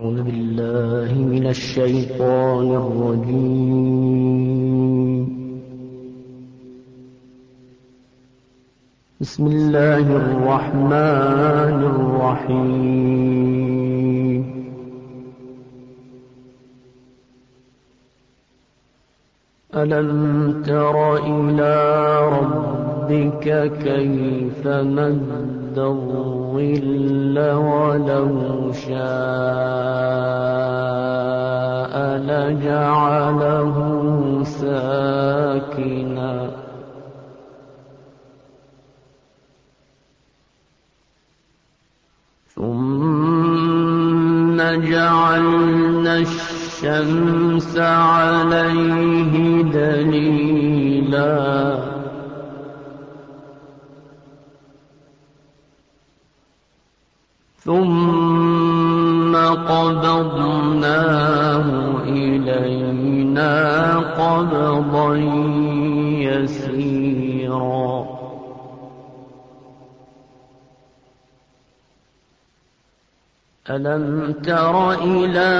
أعوذ بالله من الشيطان الرجيم. بسم الله الرحمن الرحيم. ألم تر إلى ربك كيف مد الظل ولو شاء لجعله ساكنا. ثم جعلنا الشمس عليه دليلا. قبضناه إلينا قبضا يسيرا. ألم تر إلى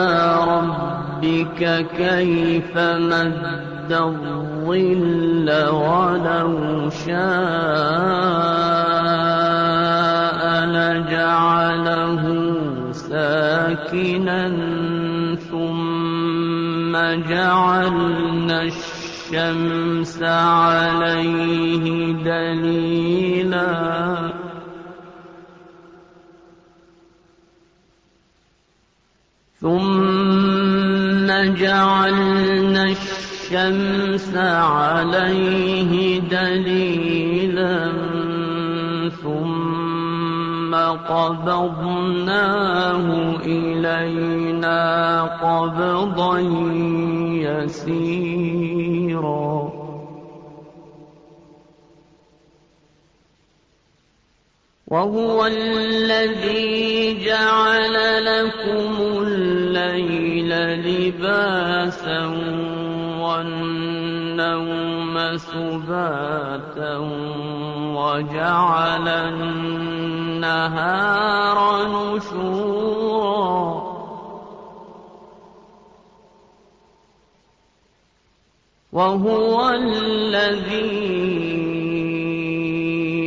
ربك كيف مد الظل ولو شاء لجعله ساكنا ثم جعلنا الشمس عليه دليلا ثم جعلنا الشمس عليه دليلا ثم قبضناه إلينا قبضا يسيرا. وهو الذي جعل لكم الليل لباسا والنوم سباتا وجعل النهار نشورا. وهو الذي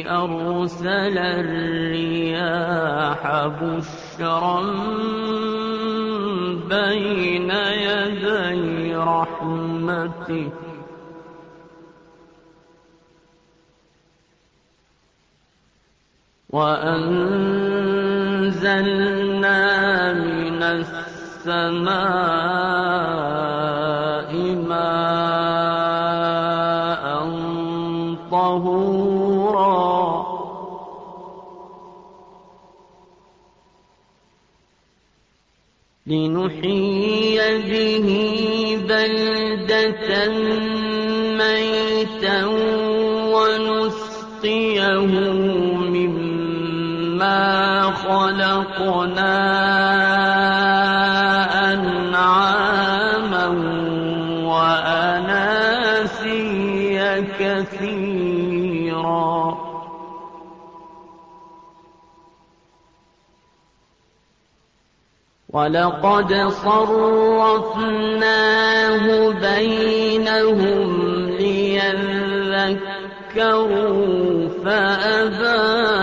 أرسل الرياح بشرا بين يدي رحمته. وأنزلنا من السماء ماء طهورا لنحيي به بلدة خلقنا أنعاما وأناسيا كثيرا ولقد صرفناه بينهم ليذكروا فأبى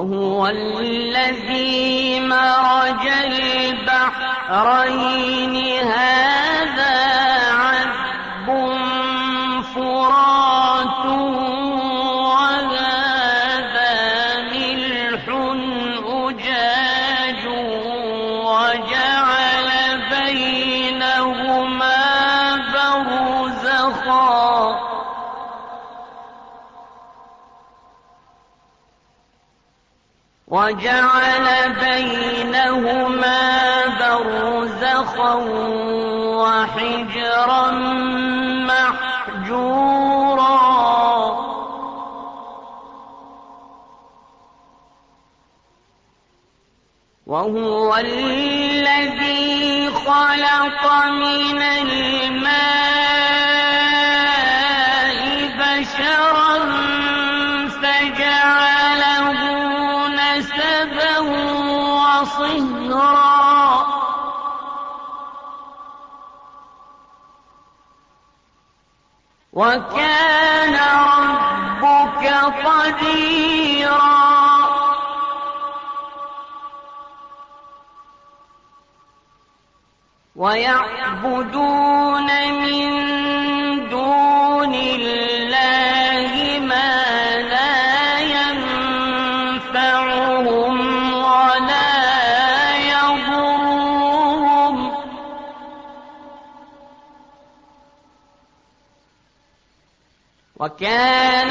وهو الذي مرج البحرين. هذا وجعل بينهما برزخا وحجرا محجورا. وهو الذي خلق من الماء وكان ربك قديرا. ويعبدون من دون الله وكان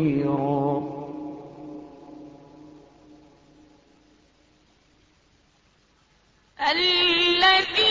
الذي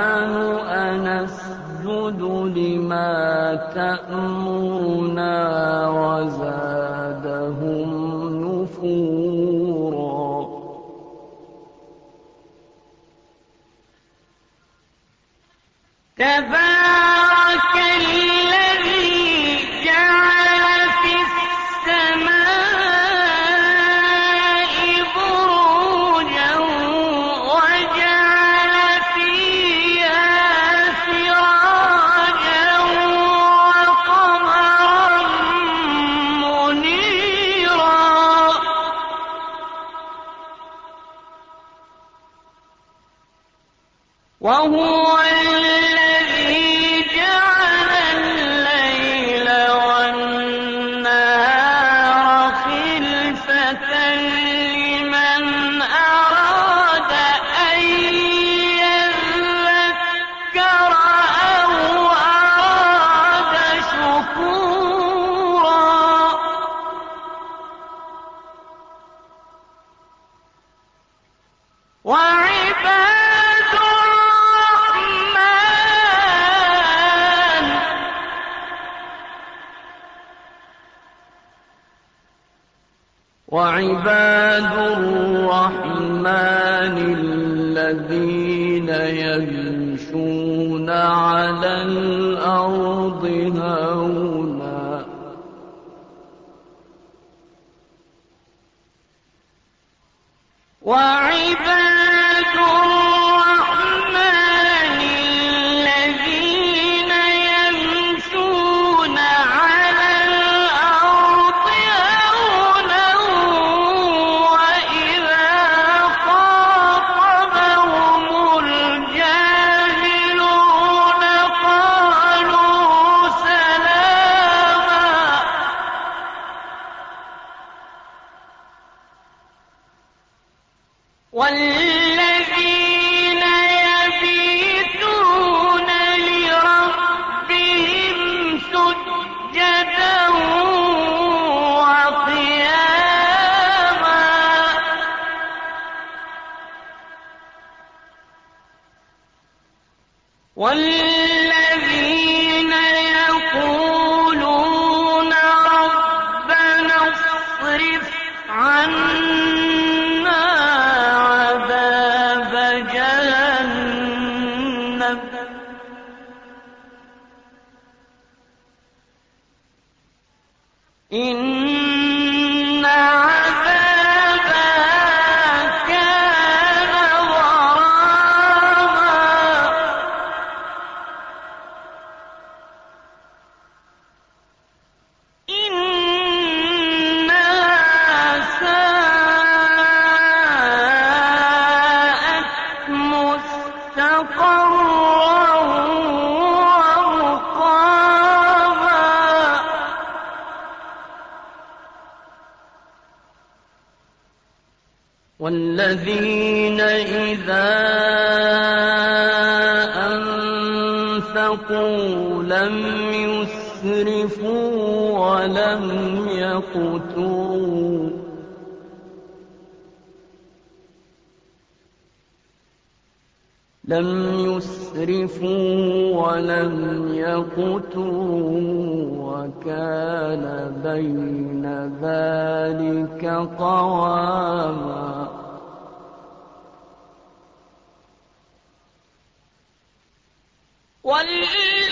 لما تأمرنا وزادهم نفورا. عباد ولم يقتروا لم يسرفوا ولم يقتروا وكان بين ذلك قواما والذين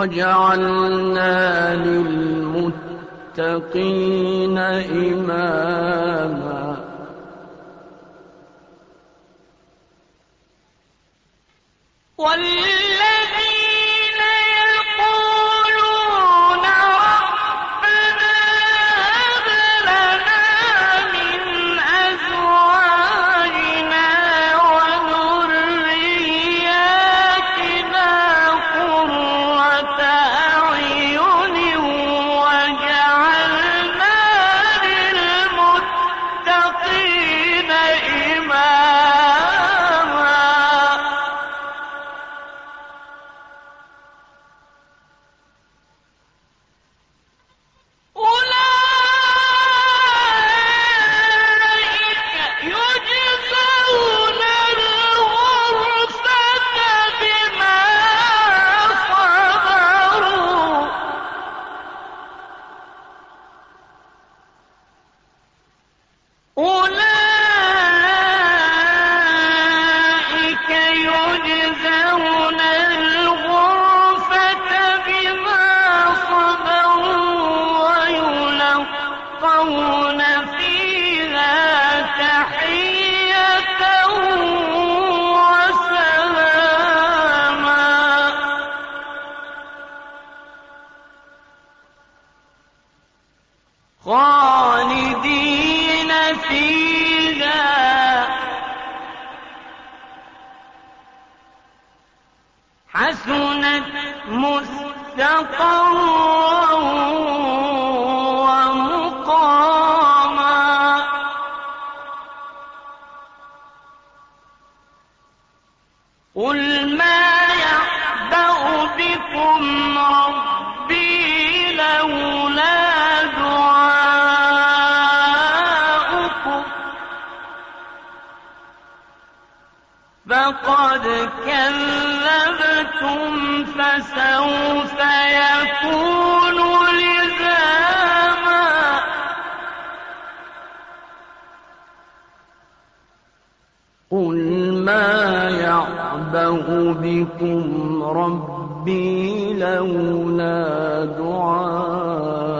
وجعلنا للمتقين إماما. والذين حسنت مستقرا. فسوف يكون لزاما. قل ما يعبأ بكم ربي لولا دعاء.